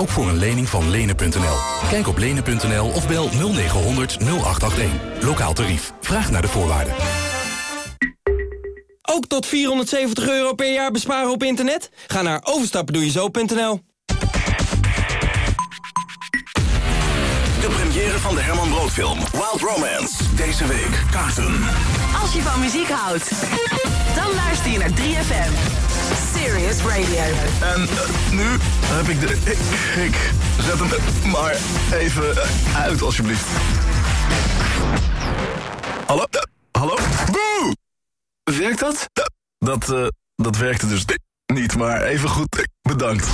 Ook voor een lening van lenen.nl. Kijk op lenen.nl of bel 0900 0881. Lokaal tarief. Vraag naar de voorwaarden. Ook tot 470 euro per jaar besparen op internet? Ga naar overstappendoejezo.nl. De première van de Herman Brood film Wild Romance. Deze week kaarten. Als je van muziek houdt, dan luister je naar 3FM. Serious Radio. En eh, nu heb ik de... Ik, ik zet hem maar even eh, uit, alsjeblieft. Hallo? Eh, hallo? Boe! Werkt dat? Dat, dat werkte dus niet, maar even goed. Bedankt.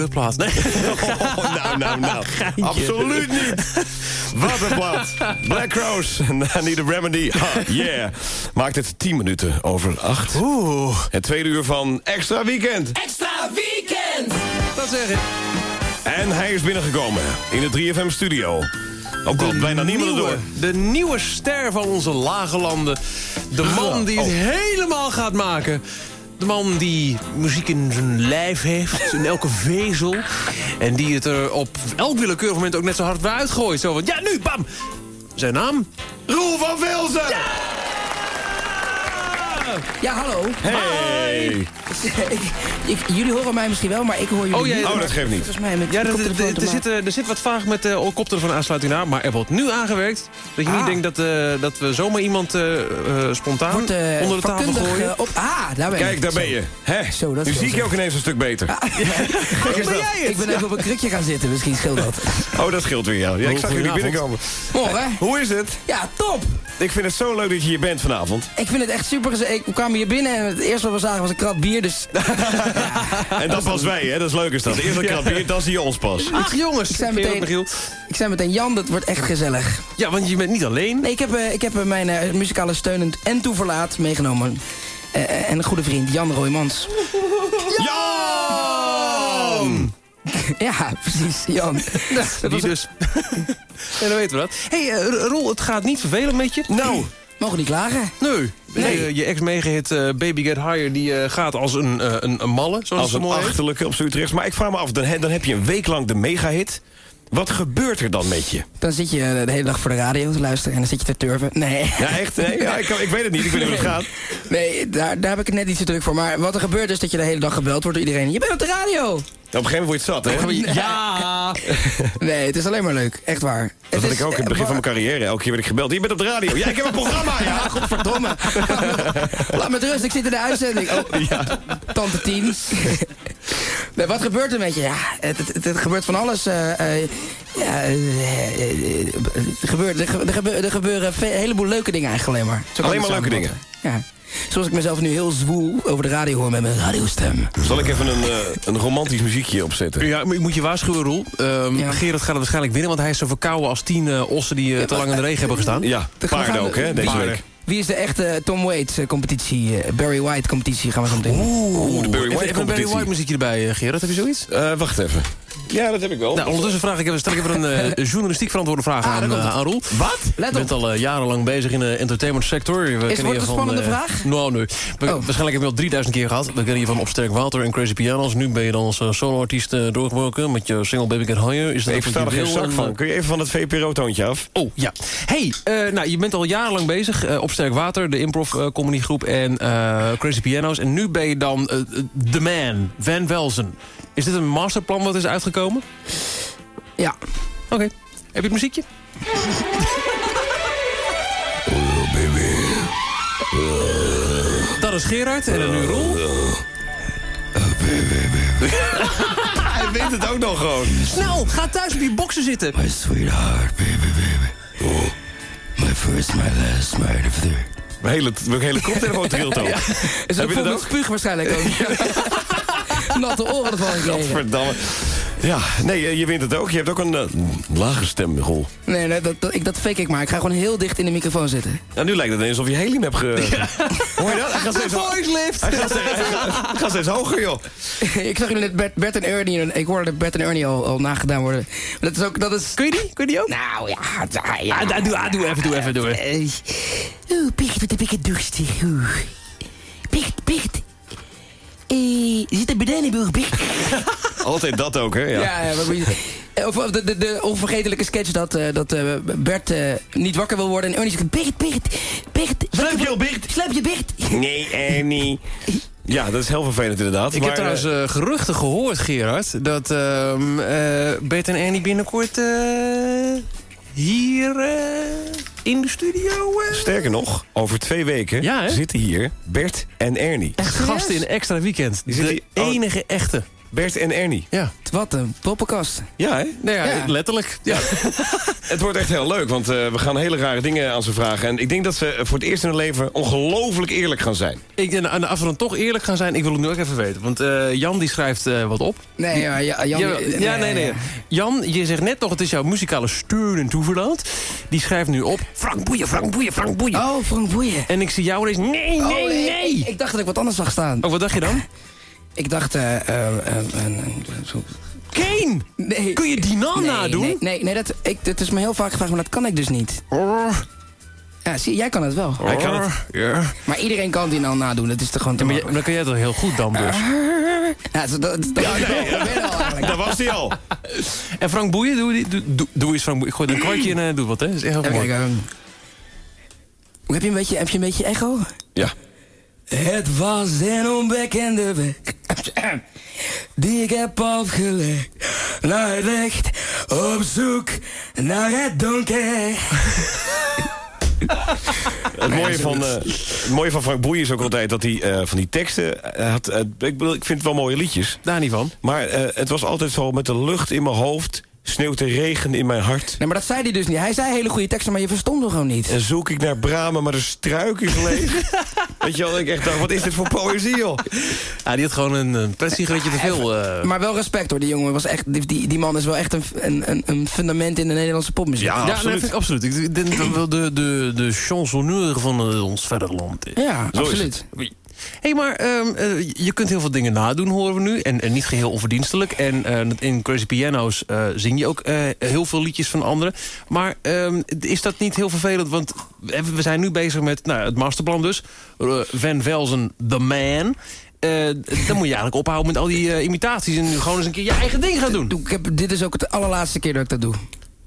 Kutplaat. Nee. Oh, nou, nou, nou. Absoluut niet. Wat een plaat. Black Rose en I Need a Remedy. Ah, yeah. Maakt het 10 minuten over 8. Oeh, Het tweede uur van Extra Weekend. Extra weekend! dat zeg ik. En hij is binnengekomen in de 3FM studio. Ook al bijna niemand erdoor. De nieuwe ster van onze lage landen. De man die het Oh. helemaal gaat maken. De man die muziek in zijn lijf heeft, in elke vezel. En die het er op elk willekeurig moment ook net zo hard weer uitgooit. Zo van, ja nu, bam! Zijn naam? Roel van Velzen! Ja, hallo. Hey! Ik, ik, jullie horen mij misschien wel, maar ik hoor jullie Oh, jij- niet. Oh, dat geeft niet. Volgens mij met Ja, de er, zit, eh, er zit wat vaag met de koptelefoon aansluiting aan. Maar er wordt nu aangewerkt. Dat je niet Ah. denkt dat, eh, dat we zomaar iemand eh, eh, spontaan Wordt eh, onder de tafel gooien. eh, op, ah, daar ben Kijk, ik. daar ben je. Hè? Zo, dat nu zie ik je ook ineens een stuk beter. Ah. Dat. Ik ben even op een krukje gaan zitten, misschien scheelt dat. Oh, dat scheelt weer, ja. ja ik zag jullie binnenkomen. Morgen. Hoe is het? Ja, top. Ik vind het zo leuk dat je hier bent vanavond. Ik vind het echt super. Ik kwam hier binnen en het eerste wat we zagen was een krat bier, dus... En dat was wij, hè? Dat is leuk is dat. Eerst een krab bier, dan zie je ons pas. Ach jongens, Ik zei meteen- Michiel. Ik zei meteen, Jan, dat wordt echt gezellig. Ja, want je bent niet alleen. Nee, ik heb, eh, ik heb eh, mijn eh, muzikale steunend en toeverlaat meegenomen. En een goede vriend, Jan Roymans. Jan! Ja, precies, Jan. Dat Die was- dus. ja, dan weten we dat. hey, eh, Roel, het gaat niet vervelend met je? Nou, Mogen niet klagen. Nee. Nee. Je, je ex-megahit eh, Baby Get Higher die, eh, gaat als een, eh, een, een malle, zoals als het een achterlijke op z'n. Maar ik vraag me af, dan, he- dan heb je een week lang de megahit. Wat gebeurt er dan met je? Dan zit je eh, de hele dag voor de radio te luisteren en dan zit je te turven. Nee, Ja, echt? Nee, ja, ik, ik weet het niet. Ik weet niet hoe het gaat. nee daar, daar heb ik het net niet zo druk voor. Maar wat er gebeurt is dat je de hele dag gebeld wordt door iedereen. Je bent op de radio! Op een gegeven moment word je het zat, hè? Ja! Nee, het is alleen maar leuk. Echt waar. Dat Het had is, ik ook in het eh, begin van mijn carrière. Elke keer werd ik gebeld. Je bent op de radio. Ja, ik heb een programma. Ja, Ja, godverdomme. Laat me rust, ik zit in de uitzending. Oh, tante Tien. Nee, wat gebeurt er met je? Ja, het, het, gebeurt van alles. eh, eh, ja, eh, er, gebeurt, er, ge- er gebeuren, er gebeuren een heleboel leuke dingen eigenlijk alleen maar. Zo Alleen maar leuke samenvatten. Ja. Zoals ik mezelf nu heel zwoel over de radio hoor met mijn radiostem. Zal ik even een, eh, een romantisch muziekje opzetten? Ja, maar ik moet je waarschuwen, Roel. Ehm Ja. Gerard gaat het waarschijnlijk winnen, want hij is zo verkouden als tien ossen die te lang in de regen hebben gestaan. Ja, paarden ook, hè, deze Paarden. week. Wie is de echte Tom Waits eh, competitie? eh, Barry White competitie gaan we zo meteen doen. Oeh, de Barry White even een Barry competitie. White muziekje erbij, eh, Gerard. Heb je zoiets? Eh, wacht even. Ja, dat heb ik wel. Nou, ondertussen vraag ik even, stel ik even een eh, journalistiek verantwoorde vraag Ah, aan, eh, aan Roel. Wat? Je Let bent op. al eh, jarenlang bezig in de entertainment sector. We je het een spannende vraag? Nou, nee. We- Oh. Waarschijnlijk heb je al 3000 keer gehad. We kennen je van Opsterk Water en Crazy Pianos. Nu ben je dan als soloartiest doorgebroken met je single Baby Get Higher. Is dat Ik versta er je geen zak van. Kun je even van het VPRO-toontje af? Oh, ja. Hey, nou, je bent al jarenlang bezig. op Sterk Water, de improv eh, comedygroep en Crazy Pianos. En nu ben je dan The Man, Van Velzen. Is dit een masterplan wat is uitgekomen? Ja. Oké. Heb je het muziekje? Dat is Gerard en dan nu Roel. Hij weet het ook nog gewoon. Snel, ga thuis op je boksen zitten. My sweetheart, baby, baby. Oh, my first, my last, my. Mijn hele, mijn hele koptelefoon trilt ook. Is Heb ook ook? spuug waarschijnlijk ook. Natte oren ervan gekregen. Verdamme. Ja, nee, eh, je wint het ook. Je hebt ook een eh, lage stem, Roel. Nee, nee dat, dat, ik, dat fake ik maar. Ik ga gewoon heel dicht in de microfoon zitten. Nou, nu lijkt het ineens alsof je helium hebt ge... Hoor je dat? Hij gaat steeds, Voice lift. hij gaat steeds, hij gaat- hij gaat steeds hoger, joh. ik zag jullie net Bert, Bert en Ernie... Ik hoorde Bert en Ernie al, al nagedaan worden. Maar dat is ook... Dat is... Kun je die? Kun je die ook? Nou ja, ja, ja. Ah, doe, ah, doe even, doe even, doe even. Eh, Oeh, Picht, wat heb ik het. Oeh. Picht, Picht. Eh, zit er beneden, Picht? Altijd dat ook, hè? Ja. Ja, ja maar eh, Of of de, de, de onvergetelijke sketch dat, eh, dat eh, Bert eh, niet wakker wil worden. En Ernie zegt, Bert, Bert, Bert. Sluip je al, Bert? Sluip je, Bert. Nee, Ernie. Ja, dat is heel vervelend inderdaad. Ik maar, heb trouwens geruchten gehoord, Gerard... dat ehm eh, Bert en Ernie binnenkort eh, hier in de studio... eh, Sterker nog, over twee weken Ja, zitten hier Bert en Ernie. gasten in extra weekend. Die zitten De hier- oh. enige echte. Bert en Ernie. Ja. Wat een poppenkast. Ja, hè? Nou ja, Ja. letterlijk. Ja. Het wordt echt heel leuk, want eh, we gaan hele rare dingen aan ze vragen. En ik denk dat ze voor het eerst in hun leven ongelooflijk eerlijk gaan zijn. Ik, en, en als we dan toch eerlijk gaan zijn, ik wil het nu ook even weten. Want eh, Jan die schrijft eh, wat op. Nee, ja, ja, Jan, Ja, ja, nee, nee. Jan, je zegt net nog, het is jouw muzikale steun en toeverlaat. Die schrijft nu op, Frank Boeien, Frank Boeien, Frank Boeien. Oh, Frank Boeien. En ik zie jou ineens, nee, nee, Oh, nee. Ik, ik dacht dat ik wat anders zag staan. Oh, wat dacht je dan? Ik dacht, eh, eh, eh, eh, Kane! nee. Kun je die naam nee, nadoen? Nee, nee, nee dat, ik, dat is me heel vaak gevraagd, maar dat kan ik dus niet. Ja, zie, jij kan het wel. Hij kan het. Ja. Maar iedereen kan die nou nadoen, dat is toch gewoon te Ja, maar dan kan jij toch heel goed dan dus. Ja, dat, dat, dat, Ja, nee, dat ben je al eigenlijk. Daar was hij al. En Frank Boeien, doe, die- doe, doe, doe eens Frank Boeien. Ik gooi een kwartje in en doe wat, hè. Dat is echt heel mooi. kijken. Heb je een beetje, heb je een beetje echo? Ja. Het was een onbekende weg Die ik heb afgelegd Naar het licht Op zoek naar het donker Het mooie, van, het mooie van Frank Boeien is ook altijd dat hij eh, van die teksten eh, had. ik, bedoel, ik vind het wel mooie liedjes. Daar niet van. Maar eh, het was altijd zo met de lucht in mijn hoofd, sneeuwt de regen in mijn hart. Nee, maar dat zei hij dus niet. Hij zei hele goede teksten, maar je verstond hem gewoon niet. En zoek ik naar bramen, maar de struik is leeg. Weet je wel, ik echt dacht, wat is dit voor poëzie, joh? Ja, die had gewoon een, een te veel. eh. Maar wel respect hoor, die jongen was echt, die, die, die man is wel echt een, een, een- fundament in de Nederlandse popmuziek. Ja, ja, nee, absoluut. vind ik absoluut. Ik denk dat wel de, de, de chansonneur van eh, ons verder land is. Ja, Zo absoluut. Hey, maar ehm, eh, je kunt heel veel dingen nadoen, horen we nu. En, en niet geheel onverdienstelijk. En eh, in Crazy Piano's eh, zing je ook heel veel liedjes van anderen. Maar ehm, is dat niet heel vervelend? Want we zijn nu bezig met nou, het masterplan dus. Van Velzen, The Man. Eh, dan moet je eigenlijk ophouden met al die imitaties... en nu gewoon eens een keer je eigen ding gaan doen. Doe, ik heb, dit is ook het allerlaatste keer dat ik dat doe.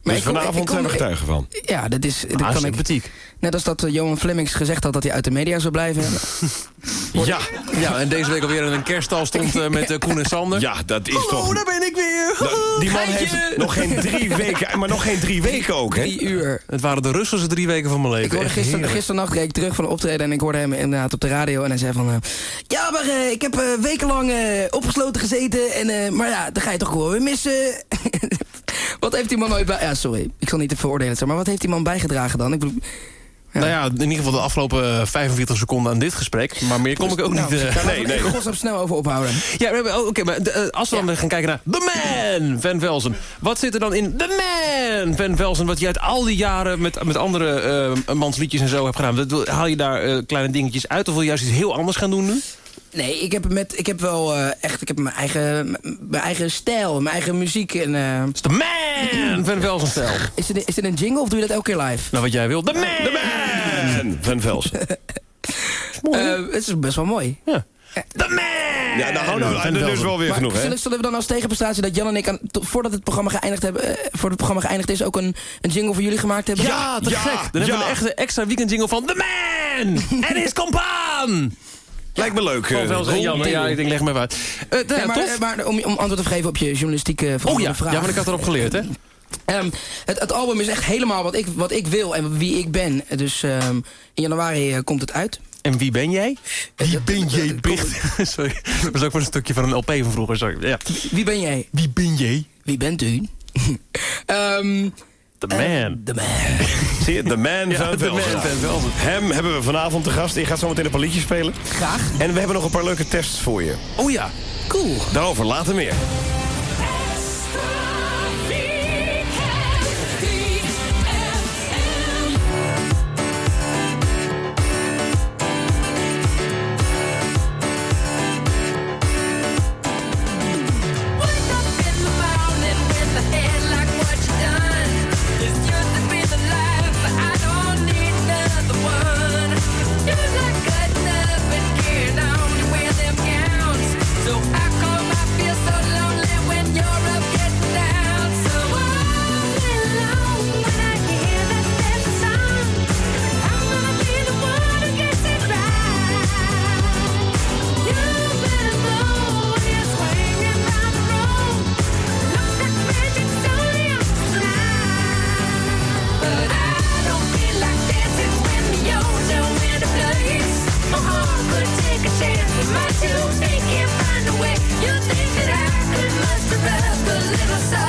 Maar Dus ik kom- vanavond ik kom- zijn we getuigen van. Ja, dat is... Dat Ah, kan ik, sympathiek. net als dat eh, Johan Flemings gezegd had dat hij uit de media zou blijven. Ja, Ja, en deze week alweer in een kerststal stond eh, met eh, Koen en Sander. ja, dat is Oh, toch... daar ben ik weer. Nou, die man Geintje. heeft nog geen drie weken, maar nog geen drie weken ook, hè? Drie uur. Het waren de rustigste drie weken van mijn leven. Ik hoorde heerlijk. gisternacht reed ik terug van een optreden en ik hoorde hem inderdaad op de radio en hij zei van... ja, maar ik heb eh, wekenlang eh, opgesloten gezeten en... eh, maar ja, dan ga je toch gewoon weer missen. wat heeft die man ooit bij... Ja, sorry, ik zal niet te veroordelen zijn, maar wat heeft die man bijgedragen dan? Ik bedoel... Nou ja, in ieder geval de afgelopen eh, 45 seconden aan dit gesprek. Maar meer kom ik ook Nou, niet... eh, daar nee, nee, godsnaam snel over ophouden. Ja, oh, oké, maar de, eh, als we dan gaan kijken naar The Man Van Velzen. Wat zit er dan in The Man Van Velzen... wat je uit al die jaren met, met andere eh mansliedjes en zo hebt gedaan? Haal je daar eh, kleine dingetjes uit of wil je juist iets heel anders gaan doen nu? Nee, ik heb, met, ik heb wel eh, echt ik heb mijn, eigen, mijn eigen stijl, mijn eigen muziek. En, eh, The Man Van stijl. is, dit, is dit een jingle of doe je dat elke keer live? Nou, wat jij wil. The Man! De man! Van Vels. Eh, het is best wel mooi. Ja. De man! Ja, nou, nou, nou, dat is wel weer Maar genoeg, hè? zullen, we dan als tegenprestatie dat Jan en ik, aan, to- voordat het programma geëindigd, hebben, voordat het programma geëindigd is, ook een, een jingle voor jullie gemaakt hebben? Ja, te ja, gek. Dan hebben we een echte extra weekendjingle van The Man en his compaan. Lijkt me leuk. Van eh. Jan. Ja, ik denk, leg me even uit. Eh, nou ja, maar, tof. eh, maar om, om antwoord te geven op je journalistieke Oh volgende ja, vraag. ja, want ik had erop geleerd, hè? Ehm, het, het album is echt helemaal wat ik, wat ik wil en wie ik ben. Dus ehm, in januari komt het uit. En wie ben jij? Wie dat- ben dat- jij? Sorry, dat was ook maar een stukje van een LP van vroeger. Sorry. Ja. Wie ben jij? Wie ben jij? Wie bent u? Ehm The man. de man. Zie je, de man Ja, van Velzen. Hem hebben we vanavond te gast. Ik ga zo meteen een paar liedjes spelen. Graag. En we hebben nog een paar leuke tests voor je. Oh ja. Cool. Daarover later meer. little side.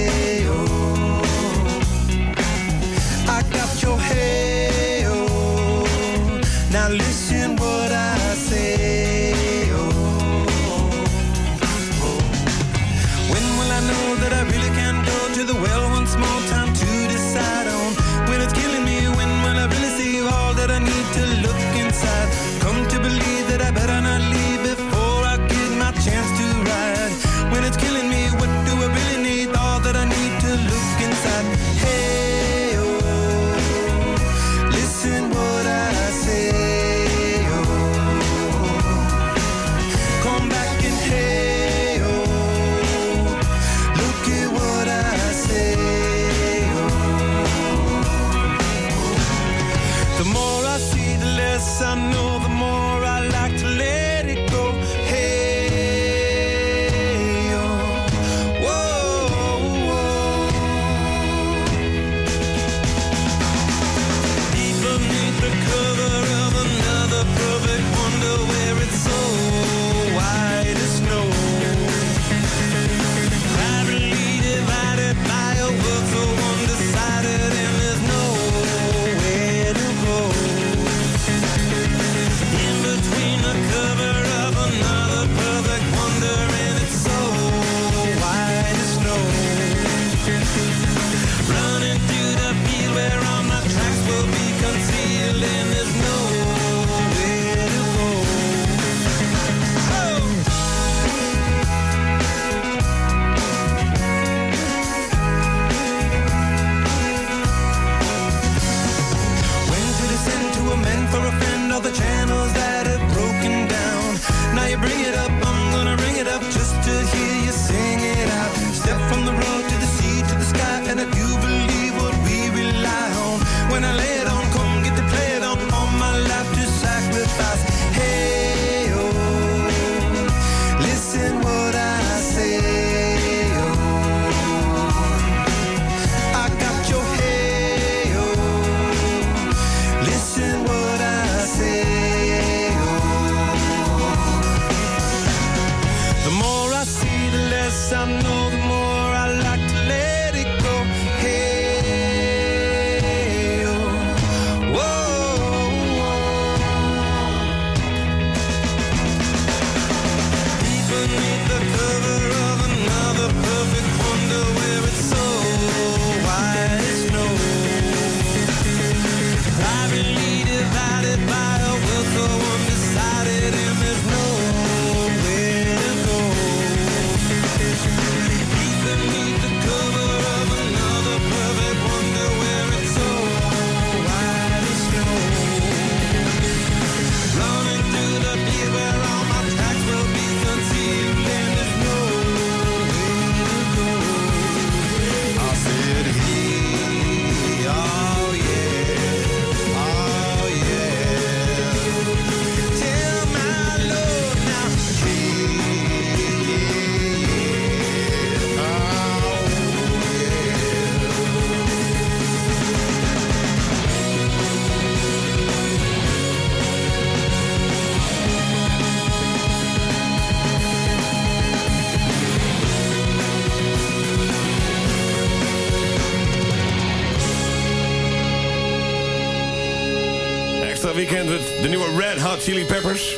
Hot Chili Peppers.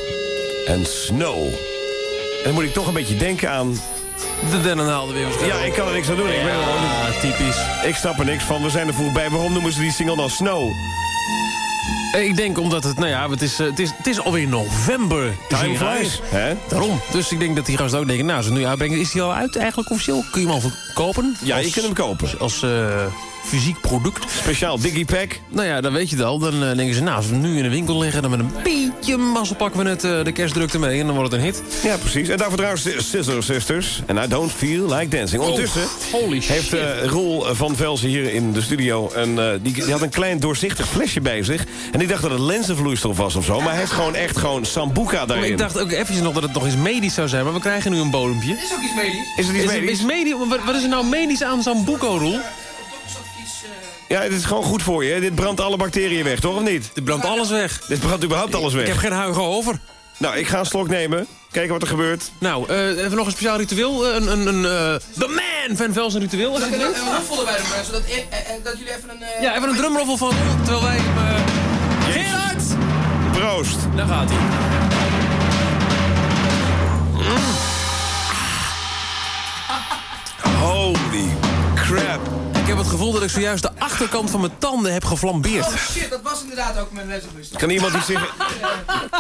En Snow. En dan moet ik toch een beetje denken aan... De dennenhaalde weer. Ja, ik kan er niks aan doen. Ik ben typisch. Ik snap er niks van. We zijn er vroeg bij. Waarom noemen ze die single dan Snow? Eh, Ik denk omdat het, nou ja, het is, eh, het is, het is alweer november. Time flies. Hè? Daarom. Dus ik denk dat die gasten ook denken, nou, ze nu uitbrengen, is die al uit eigenlijk officieel? Kun je hem al kopen? Ja, je kunt hem kopen. Als eh, fysiek product. Speciaal Digipack. Nou ja, dan weet je het al. Dan eh, denken ze, nou, als we nu in de winkel liggen... dan met een beetje mazzel pakken we net eh, de kerstdrukte mee... en dan wordt het een hit. Ja, precies. En daarvoor trouwens de Scissor Sisters. En I Don't Feel Like Dancing. Ondertussen Oh, holy heeft eh, Roel van Velzen hier in de studio... Een, eh, die, die had een klein doorzichtig flesje bij zich. En die dacht dat het lenzenvloeistof was of zo. Maar hij heeft gewoon echt gewoon Sambuca Maar daarin. ik dacht ook eventjes nog dat het nog eens medisch zou zijn... maar we krijgen nu een bodempje. Is ook iets medisch. Is het iets Is, medisch? is medisch? Wat, wat is er nou medisch aan Sambuco, Roel? Ja, dit is gewoon goed voor je. hè. Dit brandt alle bacteriën weg, toch? Of niet? Dit brandt alles weg. Dit brandt überhaupt alles weg. Ik heb geen huigen over. Nou, ik ga een slok nemen. Kijken wat er gebeurt. Nou, eh, even nog een speciaal ritueel. Eh, Een, een, een, eh, The Man Van Velsen ritueel. Een, erin. een roffel erbij doen, zodat, eh, eh, dat jullie even een... eh, Ja, even een drumroffel van terwijl wij... hem, eh, Gerard! Proost. Daar gaat hij. Holy crap. Ik heb het gevoel dat ik zojuist de achterkant van mijn tanden heb geflambeerd. Oh shit, dat was inderdaad ook mijn lessenbus. Kan iemand die zeggen...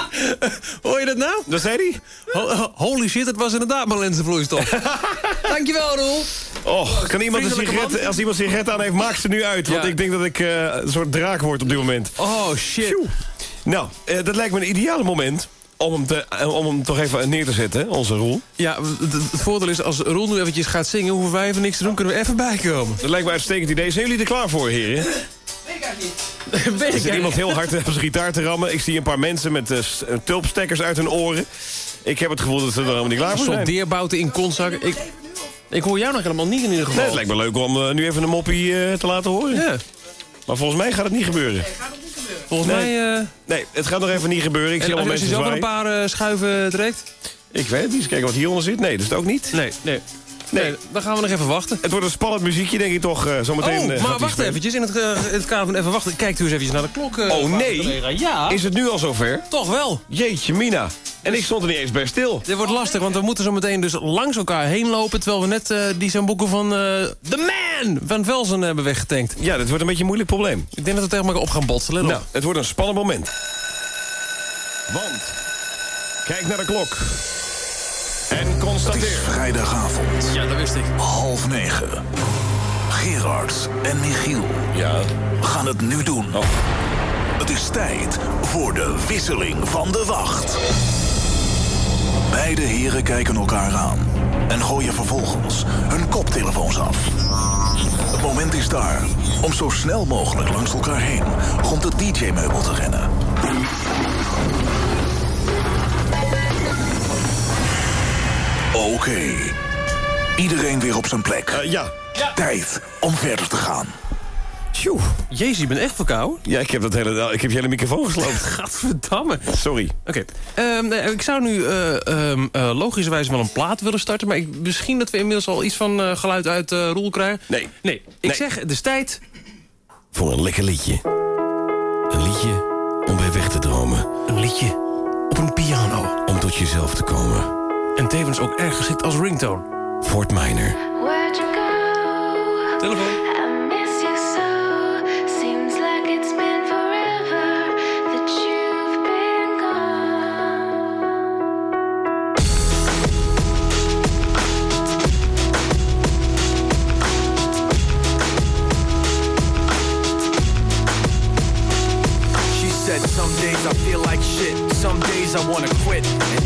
Hoor je dat nou? Dat zei hij? Ho- ho- holy shit, het was inderdaad mijn lenzenvloeistof. Dankjewel, Roel. Oh, kan iemand een sigaret... Als iemand een sigaret aan heeft, maak ze nu uit. Want Ja. ik denk dat ik eh, een soort draak word op dit moment. Oh, shit. Nou, eh, dat lijkt me een ideale moment... Om hem, te, eh, om hem toch even neer te zetten, onze Roel. Ja, het, voordeel is, als Roel nu eventjes gaat zingen... hoeven wij even niks te doen, kunnen we even bijkomen. Dat lijkt me een uitstekend idee. Zijn jullie er klaar voor, heren? Weet ik eigenlijk niet. Weet Er zit iemand heel hard op zijn gitaar te rammen. Ik zie een paar mensen met eh, eh, tulpstekkers uit hun oren. Ik heb het gevoel dat ze er helemaal niet klaar voor zijn. deerbouten in kontzak. Ik, ik hoor jou nog helemaal niet in ieder geval. Nee, het lijkt me leuk om nu even een moppie eh, te laten horen. Ja, Maar volgens mij gaat het niet gebeuren. Volgens Nee. mij... eh, Nee, het gaat nog even niet gebeuren. Ik zie en allemaal als je mensen zelf een paar eh, schuiven trekt? Ik weet het niet. Eens kijken wat hieronder zit. Nee, dat is het ook niet. Nee, nee. Nee, dan gaan we nog even wachten. Het wordt een spannend muziekje, denk ik toch. eh zometeen, Oh, eh, maar wacht spelen. eventjes. In het, in het kader van even wachten. Kijkt u eens even naar de klok. Oh, nee. Ja, Is het nu al zover? toch wel. Jeetje, Mina. En ik stond er niet eens bij stil. Dit wordt lastig, want we moeten zo meteen dus langs elkaar heen lopen... terwijl we net die zijn boeken van The Man van Velzen hebben weggetankt. Ja, dit wordt een beetje een moeilijk probleem. Ik denk dat we tegen elkaar op gaan botsen. Let op. Nou, het wordt een spannend moment. Want, kijk naar de klok. En constateer. Vrijdagavond, Ja, dat wist ik. half negen. Gerard en Michiel Ja. gaan het nu doen. Oh. Het is tijd voor de wisseling van de wacht. Beide heren kijken elkaar aan en gooien vervolgens hun koptelefoons af. Het moment is daar om zo snel mogelijk langs elkaar heen rond het DJ-meubel te rennen. Oké, iedereen weer op zijn plek. Eh, ja. Tijd om verder te gaan. Tjoe. Jezus, je bent echt verkouden? Ja, ik heb, dat hele, ik heb je hele microfoon gesloopt. Gadverdamme. Sorry. Oké. Ehm, nee, ik zou nu eh, ehm, eh, logischerwijs wel een plaat willen starten... maar ik, misschien dat we inmiddels al iets van geluid uit eh Roel krijgen. Nee. Nee, ik Nee. zeg, het is tijd... Voor een lekker liedje. Een liedje om bij weg te dromen. Een liedje op een piano. Om tot jezelf te komen. En tevens ook erg geschikt als ringtone. Fort Minor. Where'd you go? Telefoon. I miss you so. Seems like it's been forever that you've been gone. She said, Some days I feel like shit. Some days I wanna quit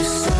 I miss you so.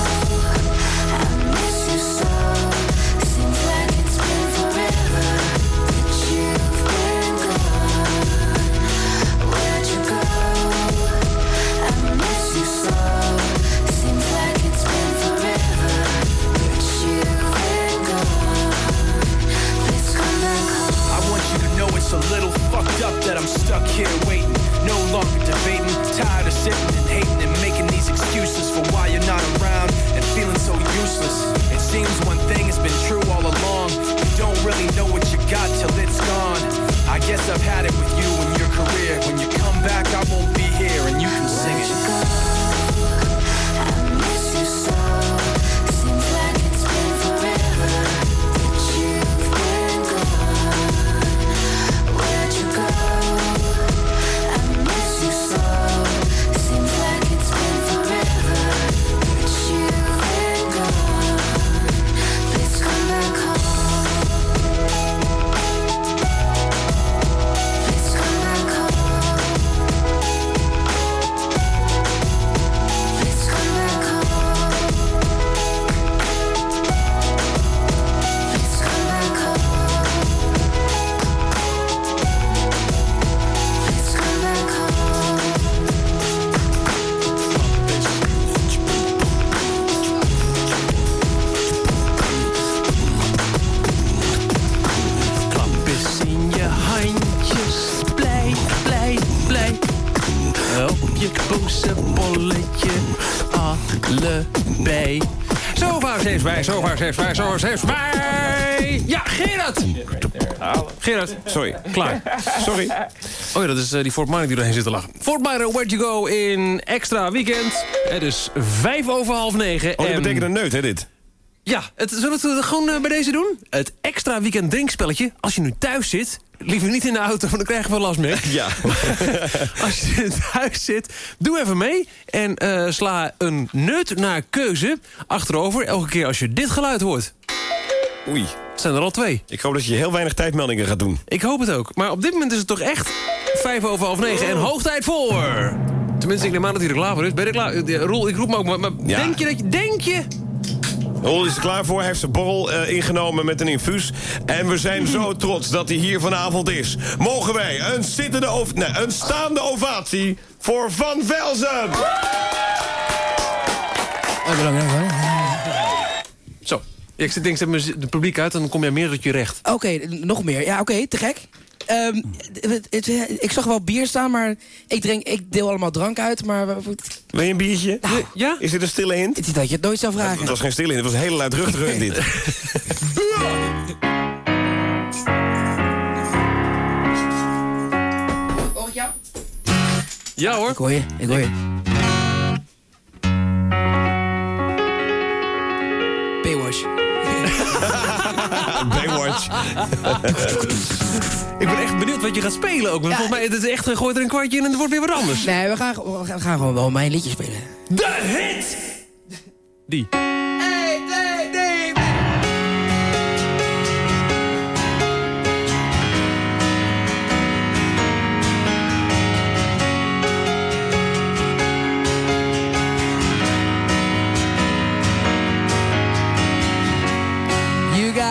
That I'm stuck here waiting. No longer debating, tired of sitting and hating Sorry. klaar. Sorry. Oh ja, dat is eh, die Fort Minor die erheen zit te lachen. Fort Minor, where'd you go in extra weekend. Het is vijf over half negen. Oh, dat en- betekent een neut, hè, dit? Ja, het, zullen we het gewoon eh, bij deze doen? Het extra weekend drinkspelletje. Als je nu thuis zit, liever niet in de auto, want dan krijgen we last mee. Ja. Als je thuis zit, doe even mee. En eh, sla een neut naar keuze achterover. Elke keer als je dit geluid hoort. Oei. Zijn er al twee. Ik hoop dat je heel weinig tijdmeldingen gaat doen. Ik hoop het ook. Maar op dit moment is het toch echt vijf over half negen. En hoog tijd voor... Tenminste, ik neem aan dat hij er klaar voor is. Ben je er klaar? Roel, ik roep me ook maar. maar Ja. Denk je dat je... Denk je? Roel is er klaar voor. Hij heeft zijn borrel eh, ingenomen met een infuus. En we zijn zo trots dat hij hier vanavond is. Mogen wij een, zittende ov nee, een staande ovatie voor Van Velzen. Oh, bedankt, bedankt. Ik zet denk, zet mijn het publiek uit en dan kom jij meer tot je recht. Oké, nog meer. Ja, oké, te gek. Ehm, het- het- ik zag wel bier staan, maar ik, drink, ik deel allemaal drank uit. Maar het Wil je een biertje? Ja? Is dit een stille hint? is dat je het nooit zou vragen. Het was geen stille hint, het was een hele luidruchtige hint dit. Hoor ik jou? Ja hoor. Ik hoor je, ik hoor je. Baywatch. Ik ben echt benieuwd wat je gaat spelen ook. Want ja. volgens mij het is echt, eh, gooi er een kwartje in en het wordt weer wat anders. Nee, we gaan, we gaan gewoon wel mijn liedje spelen. De hit! Die. 1, 2, 3,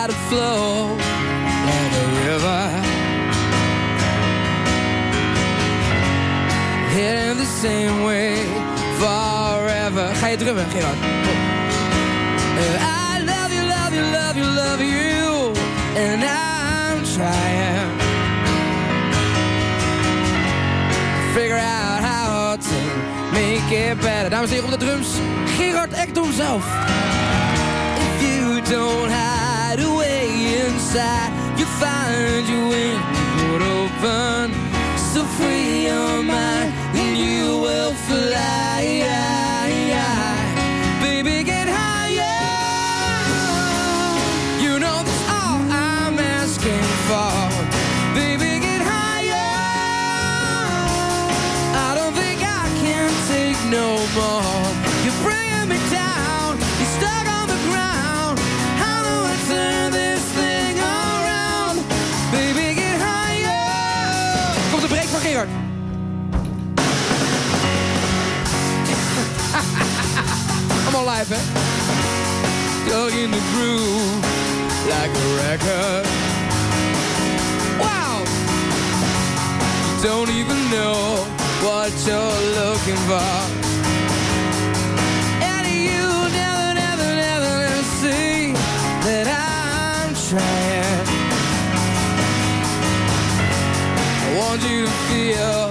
how flow like a river. Heading the same way forever. Ga je drummen, Gerard? I love you, love you, love you, love you. And I'm trying to figure out how to make it better. Dames en heren, op de drums, Gerard Ekdom zelf. If you don't have hide away inside, you find your wings would open. So free your mind, and you will fly. Allemaal live, hè? Dug in the groove like a record. Wow! You don't even know what you're looking for. And you never, never, never, never see that I'm trying. I want you to feel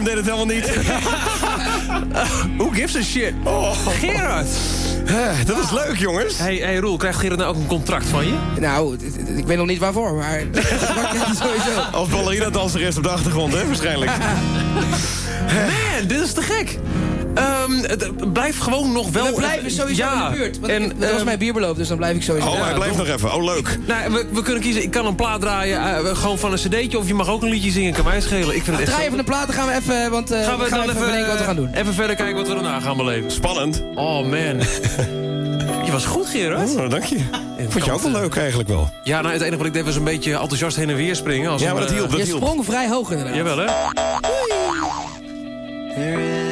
bassdrum deed het helemaal niet. Who gives a shit? Oh. Gerard. Eh, Dat is leuk, jongens. Hey, hey Roel, krijgt Gerard nou ook een contract van je? Nou, ik weet nog niet waarvoor, maar... sowieso. Als ballerina-danser is op de achtergrond, hè, waarschijnlijk. Man, dit is te gek. Ehm, het- blijf gewoon nog wel... We blijven sowieso ja. in de buurt. Want En, ik- dat was ehm, mijn bierbeloofd, dus dan blijf ik sowieso. Oh, hij blijft nog even. Oh, leuk. Nou, we, we kunnen kiezen. Ik kan een plaat draaien, eh, gewoon van een cd'tje... of je mag ook een liedje zingen, kan mij schelen. Ik vind het echt Draai even de platen, gaan we even, want eh, Gaan we, dan even, bedenken wat we gaan doen. Even verder kijken wat we daarna gaan beleven. Spannend. Oh, man. je was goed, Gerard. Oh, dank je. Vond je ook wel leuk eigenlijk wel. Ja, nou, het enige wat ik deed was een beetje enthousiast heen en weer springen. Als Ja, een, maar dat eh, hielp, dat Je hielp. sprong vrij hoog inderdaad. Jawel, hè? There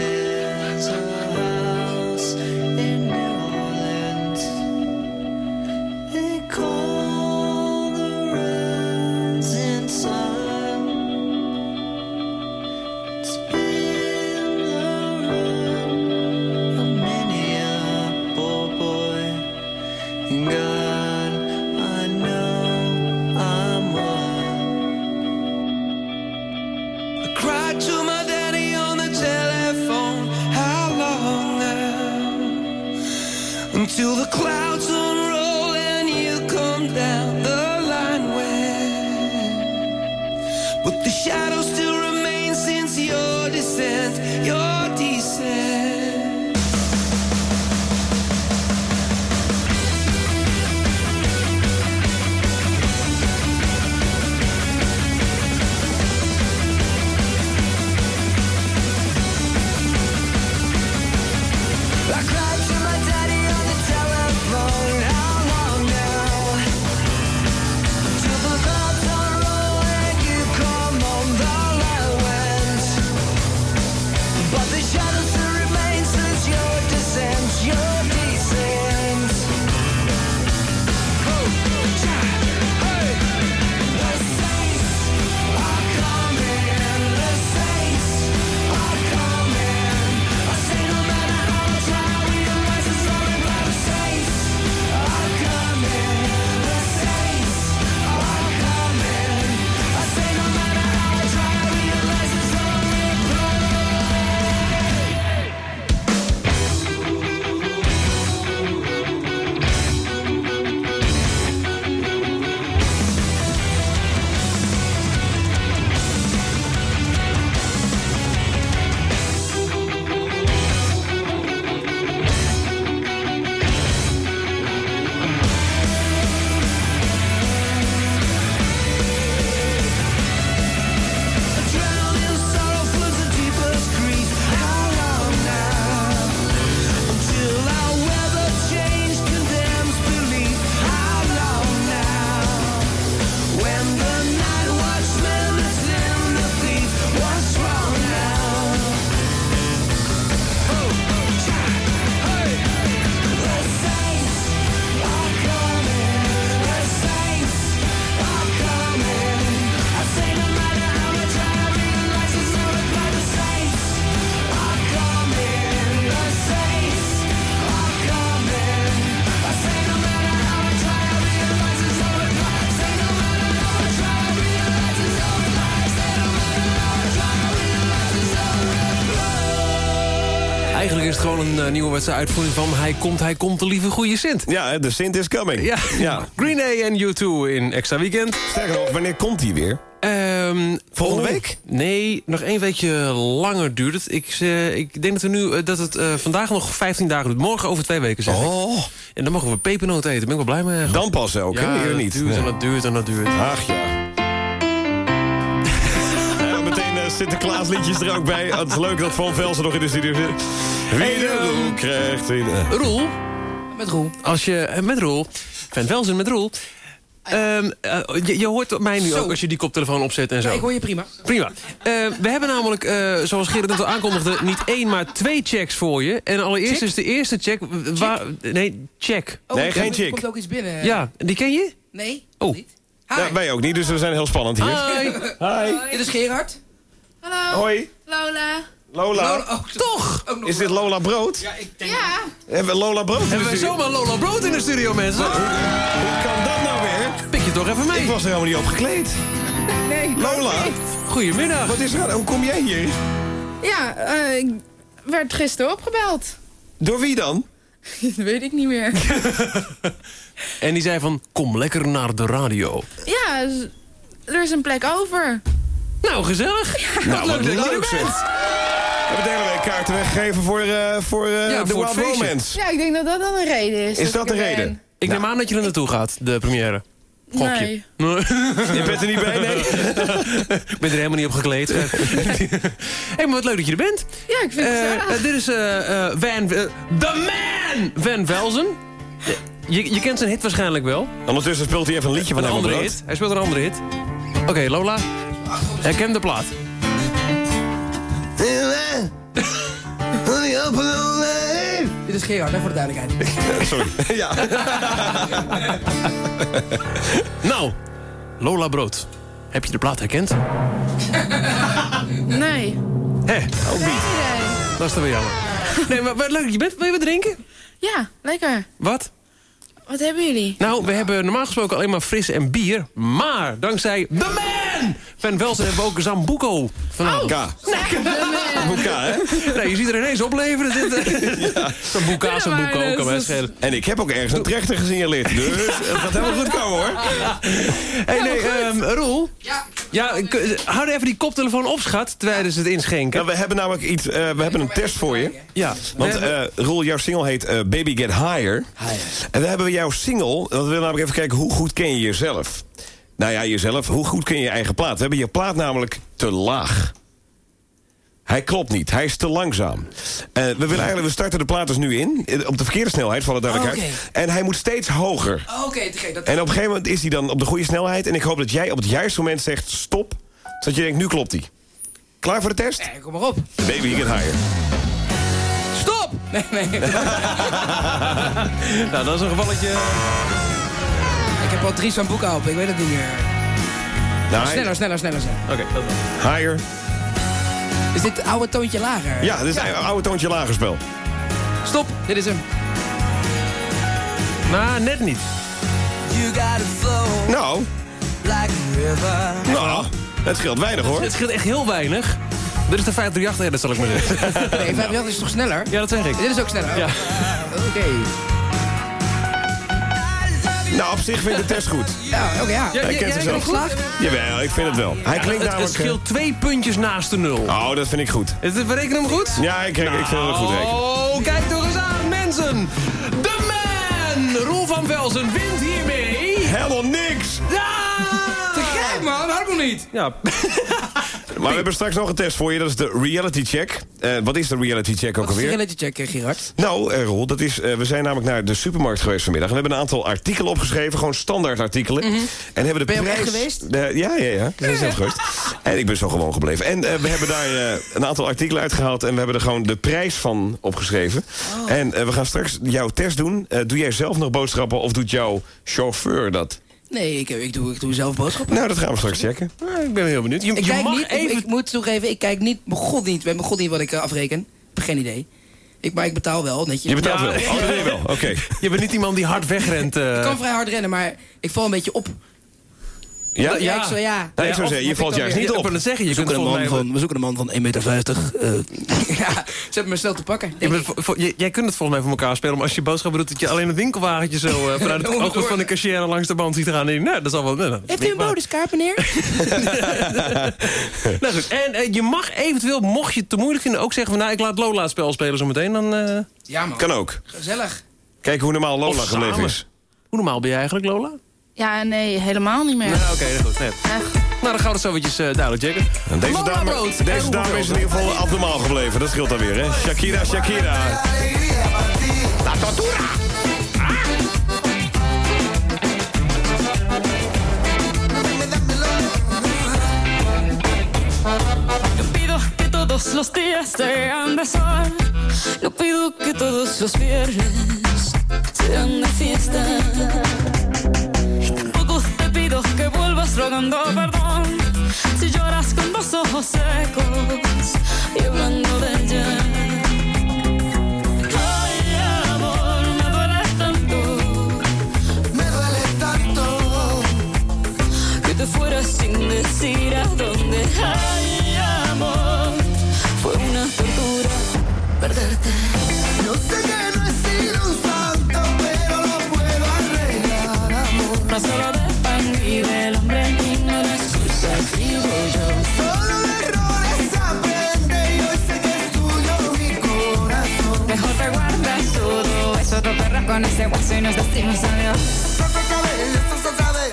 Eigenlijk is het gewoon een uh, nieuwe uitvoering van... Hij komt, hij komt, de lieve goede Sint. Ja, de Sint is coming. Ja. ja. Green Day en U2 in Extra Weekend. Sterker nog, wanneer komt die weer? Ehm, Volgende oh, week? Nee, nog één weekje langer duurt het. Ik, eh, ik denk dat, we nu, eh, dat het eh, vandaag nog 15 dagen duurt. Morgen over twee weken, zeg ik. Oh, En dan mogen we pepernoten eten. Daar ben ik wel blij mee. eigenlijk. dan pas ook, ja, hè? Niet. duurt en dat duurt en dat duurt. Ach ja. Ja, meteen eh, Sinterklaas liedjes er ook bij. Het is leuk dat Van Velsen nog in de studio zit. Wie Hey, de ehm, roe krijgt... wie de- Roel, Met Roel. als je... eh, Met Roel. Van Velzen met Roel. Ehm, eh, je, je hoort mij nu Zo. ook als je die koptelefoon opzet en zo. Ik hoor je prima. Prima. Eh, we hebben namelijk, eh, zoals Gerrit net al aankondigde... niet één, maar twee checks voor je. En allereerst Check? is de eerste check... Waar, nee, check. Oh, Nee, er geen komt- chick. Er komt ook iets binnen. Ja, die ken je? Nee? Oh. Niet? Ja, wij ook niet, dus we zijn heel spannend hier. Hi. Hi. Dit is Gerard. Hallo. Hoi. Lola. Lola. Lola, oh, Toch? Is dit Lola Brood? Ja, ik denk... Ja. Hebben we Lola Brood in de Hebben studio? zomaar Lola Brood in de studio, mensen? Hoe kan dat nou weer? Pik je toch even mee. Ik was er helemaal niet op gekleed. Nee, Lola? Goedemiddag. Wat is er aan? Hoe kom jij hier? Ja, eh, ik werd gisteren opgebeld. Door wie dan? Dat weet ik niet meer. En die zei van, kom lekker naar de radio. ja, er is een plek over. Nou, gezellig. Nou, wat leuk dat je er. We hebben de hele week kaarten weggegeven voor, eh voor eh, Ja, The voor Wild. Romance. Ja, ik denk dat dat dan een reden is. Is dat de ben. reden? Ik neem aan dat je er naartoe gaat, de première. Gokje. Nee. Nee. Je bent er niet bij, nee? Ik ben er helemaal niet op gekleed. Hé, maar wat leuk dat je er bent. Ja, ik vind het Eh, eh, dit is eh, eh, Van... the man! Van Velzen. Je, je kent zijn hit waarschijnlijk wel. Ondertussen speelt hij even een liedje van Een andere de hit. Hij speelt een andere hit. Oké, Lola. Herken de plaat. Dit is Gerard, hè, voor de duidelijkheid. Sorry. ja. Nou, Lola Brood. Heb je de plaat herkend? Nee. Hé, Ook niet. dat is dan weer jammer. Nee, maar wat leuk dat je bent. Wil je wat drinken? Ja, lekker. Wat? Wat hebben jullie? Nou, we hebben normaal gesproken alleen maar fris en bier. Maar dankzij The Man Van Velsen hebben we ook Zambuco vanavond. Ka. Boeka, hè? Nee, je ziet er ineens opleveren. Zitten. Kan mij dus- schelen. En ik heb ook ergens een trechter gesignaleerd. Dus het gaat helemaal goed komen, hoor. Hey, nee, ehm, Roel. Ja. Ja, hou even die koptelefoon op, schat, tijdens het inschenken. Nou, we hebben namelijk iets... eh, we hebben een test voor je. Ja, Want we eh Roel, jouw single heet eh, Baby Get Higher. En dan hebben we jouw single... Want we willen namelijk even kijken, hoe goed ken je jezelf? Nou ja, jezelf. Hoe goed ken je je eigen plaat? We hebben je plaat namelijk te laag. Hij klopt niet. Hij is te langzaam. Eh, we willen eigenlijk, we starten de plaat dus nu in. eh, Op de verkeerde snelheid, voor de duidelijkheid. Oké. En hij moet steeds hoger. Oké, te gek. Dat... En op een gegeven moment is hij dan op de goede snelheid. En ik hoop dat jij op het juiste moment zegt stop. Zodat je denkt, nu klopt hij. Klaar voor de test? Nee, kom maar op. Baby, get higher. Stop! Nee, nee. nou, dat is een gevalletje... ik heb al drie zo'n boeken op, ik weet het niet meer. Nou, hij- Sneller, sneller, sneller, sneller. Oké, dat wel. Higher. Is dit het oude toontje lager? Ja, dit is een oude toontje lager spel. Stop, dit is hem. Nou, net niet. Nou. Nou, het scheelt weinig hoor. Het scheelt echt heel weinig. Dit is de 538 edit, zal ik maar zeggen. Nee, 5 is toch sneller? Ja, dat zeg ik. Dit is ook sneller? Ja. Oké. Nou, op zich vind ik de test goed. Ja, oké, ja. Ja, Hij kent ja, zichzelf. Jawel, ik vind het wel. Hij klinkt Het, het namelijk... eh, scheelt twee puntjes naast de nul. Oh, dat vind ik goed. Is het, we rekenen hem goed? Ja, ik, ik vind het wel goed rekenen. Oh, kijk toch eens aan, mensen. De man, Roel van Velzen, wint hiermee... Helemaal niks! Ja! Te gek, man. Nog niet. Ja. Maar we hebben straks nog een test voor je. Dat is de reality check. Eh, wat is de reality check ook Wat is de alweer? reality check, eh, Gerard? Nou, eh, Roel, dat is, we zijn namelijk naar de supermarkt geweest vanmiddag. En we hebben een aantal artikelen opgeschreven, gewoon standaard artikelen. En hebben de Mhm. Ben je prijs... echt geweest? De- ja, ja, ja. Ben zelf geweest. En ik ben zo gewoon gebleven. En we hebben daar een aantal artikelen uitgehaald... en we hebben er gewoon de prijs van opgeschreven. Oh. En we gaan straks jouw test doen. Doe jij zelf nog boodschappen of doet jouw chauffeur dat? Nee, ik, ik, doe, ik doe zelf boodschappen. Nou, dat gaan we straks checken. Nou, ik ben heel benieuwd. Je, Ik je kijk mag niet, ik- even... ik, moet toegeven, ik kijk niet, mijn god niet, mijn god niet wat ik eh, afreken. Ik heb geen idee. Ik, maar ik betaal wel, netjes. Je betaalt Ja, wel. ja. Oh, wel. Oké. Je bent niet iemand die hard wegrent. eh. Ik kan vrij hard rennen, maar ik val een beetje op. Ja? Ja, ik zo, ja. Nee, ik zou of- zeggen, je valt juist niet op. het zeggen, je We kunt zoeken, een man van, we zoeken een man van 1,50 meter. eh. ja, ze hebben me snel te pakken. Jij kunt het volgens mij voor elkaar spelen, maar als je boodschappen doet... dat je alleen het winkelwagentje zo eh, vanuit het Onderdoor. oogpunt van de cashier langs de band ziet gaan. En denk, nou, dat zal wel... Nou, Heeft u een bonuskaart, meneer? nou goed, en eh, je mag eventueel, mocht je het te moeilijk vinden... ook zeggen van, nou, ik laat Lola het spel spelen zo meteen. Dan, eh, ja, man. Kan ook. Gezellig. Kijk hoe normaal Lola gebleven is. Hoe normaal ben je eigenlijk, Lola? Ja, nee, helemaal niet meer. Ja, oké, dat goed. Nee. Echt. Nou, dan gaan we het zo eventjes eh, duidelijk checken. En deze Lola dame, Brood deze dame is in ieder geval abnormaal gebleven. Dat scheelt dan weer, hè? Shakira, Shakira. La tortura. No pido que todos los días sean de sol. No pido que todos los viernes sean de fiesta. Pido que vuelvas rogando perdón. Si lloras con los ojos secos y hablando de ella. Ay, amor, me duele tanto. Me duele tanto. Que te fueras sin dónde ir, a dónde hay amor. Fue una tortura perderte. Yo sé que no he sido un santo, pero lo puedo arreglar, amor. No vive el hombre y no la excusa vivo yo. Solo de errores aprende y hoy sé que es tuyo mi corazón. Mejor te guardas todo, es otro perro con ese guaso y nos decimos adiós. Otra vez, esto es otra vez.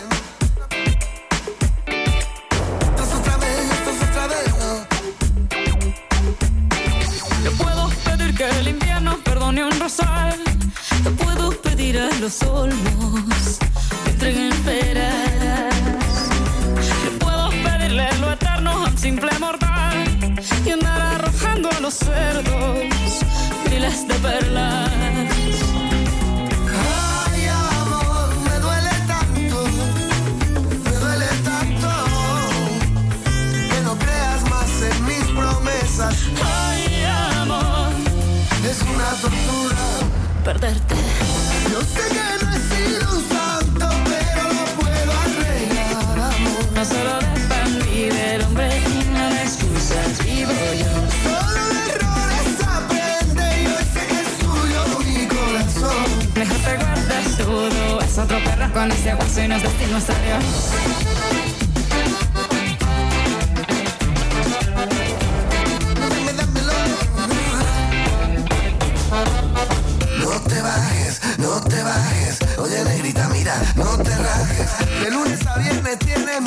Esto es otra vez, esto es otra vez. Te puedo pedir que el invierno perdone un rosal. Te puedo pedir a los olmos que entreguen peras. Los cerdos miles de perlas. Ay, amor, me duele tanto, me duele tanto que no creas más en mis promesas. Ay, amor, Es una tortura. perderte. Con ese guaso y nos decimos adiós. Dame, dámelo. No te bajes, no te bajes. Oye, negrita, mira, no te rajes. De lunes a viernes tienes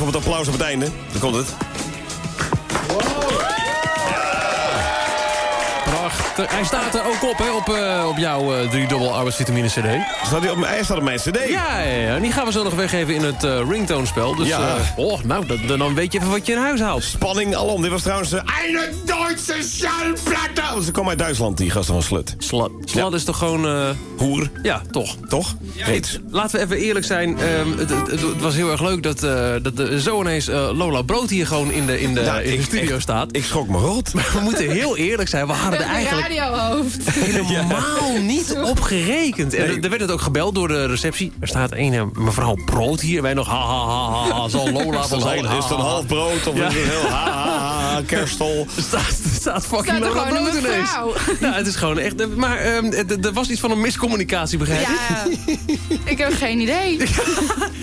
even het applaus op het einde. Dan komt het. Hij staat er ook op, hè, op, eh, op jouw eh, driedubbel arbeidsvitamine CD. Staat hij, op, mijn- hij staat op mijn cd. Ja, ja, ja. En die gaan we zo nog weggeven in het eh, ringtone-spel. Dus Ja. eh, oh, nou, dan weet je even wat je in huis haalt. Spanning alom. Dit was trouwens... eh, Eine Duitse Schallplatte. Want Ze komen uit Duitsland, die gasten van Slut. Slat, slat is toch gewoon... eh, Hoer. ja, toch. Toch? Reeds. Laten we even eerlijk zijn. ehm, het, het, het was heel erg leuk dat, eh, dat zo ineens eh, Lola Brood hier gewoon in de, in de, Nou, in de ik- studio staat. Ik schrok me rot. Maar we moeten heel eerlijk zijn. We hadden er eigenlijk radiohoofd. helemaal niet op gerekend. En Nee. er- er werd het ook gebeld door de receptie. Er staat een eh, mevrouw Brood hier. Wij nog ha ha ha ha, ha zal Lola Is van het zijn. is het een ha. half brood of een heel ha, ha, ha, kerstol? Er staat, staat fucking Staat er Lola Brood ineens. Nou, het is gewoon echt... Maar ehm, er was iets van een miscommunicatie, begrijp ik? Ja, ik heb geen idee.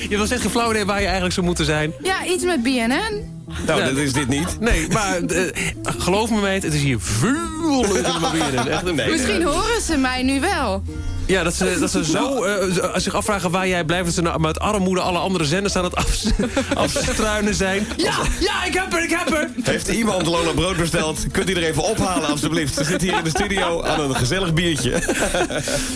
Je was echt geen flauw idee waar je eigenlijk zou moeten zijn. Ja, iets met BNN. Nou, Ja. dat is dit niet. Nee, maar eh, geloof me meid, het is hier veel leuker dan binnen. Echt een- Nee. Misschien horen ze mij nu wel. Ja, dat ze, dat ze zo eh, zich afvragen waar jij blijft. Dat ze nou met armoede alle andere zenders aan het af, afstruinen zijn. Ja, ja, ik heb er, ik heb er. Heeft iemand Lola brood besteld? Kunt u er even ophalen, alstublieft? Ze zit hier in de studio aan een gezellig biertje.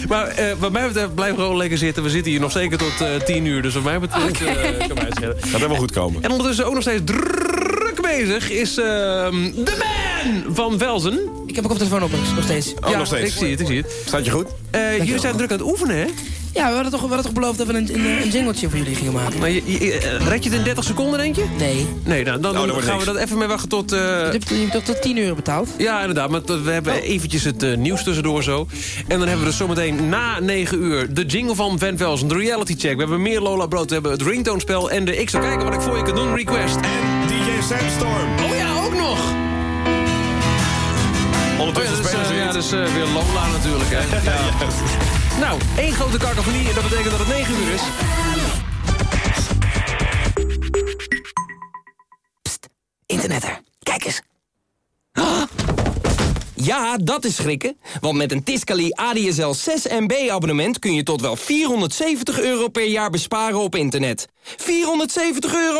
Maar eh, wat mij betreft, blijf gewoon lekker zitten. We zitten hier nog zeker tot eh 10 uur. Dus wat mij betreft eh, kan mij. Gaat helemaal goed komen. En ondertussen ook nog steeds druk bezig is ehm, de man van Velzen. Ik heb ook op de telefoon op, nog steeds. Oh, ja, nog steeds. ik zie het, ik zie het. Staat je goed? Eh, jullie zijn druk aan het oefenen, hè? Ja, we hadden toch, we hadden toch beloofd dat we een, een, een jingletje voor jullie gingen maken? Maar je, je- eh, red je het in 30 seconden, denk je? Nee. Nee, nou, dan Oh, dat wordt gaan we dat even mee wachten tot... eh, Je hebt, je hebt toch tot 10 euro betaald? Ja, inderdaad. Maar we hebben eventjes het nieuws tussendoor zo. En dan hebben we dus zometeen na 9 uur de jingle van Van Velsen, de reality check. We hebben meer Lola Brood, we hebben het ringtone spel en de Ik zou kijken wat ik voor je kan doen request. En DJ Sandstorm. Oh ja, ook nog! Oh ja, Ondertussen dat is, spelen eh, ze ja, iets. dat is eh, weer Lola natuurlijk, hè. Ja. Nou, één grote kakofonie en dat betekent dat het 9 uur is. Internetter, kijk eens. Ja, dat is schrikken. Want met een Tiscali ADSL 6 MB abonnement kun je tot wel 470 euro per jaar besparen op internet. 470 euro!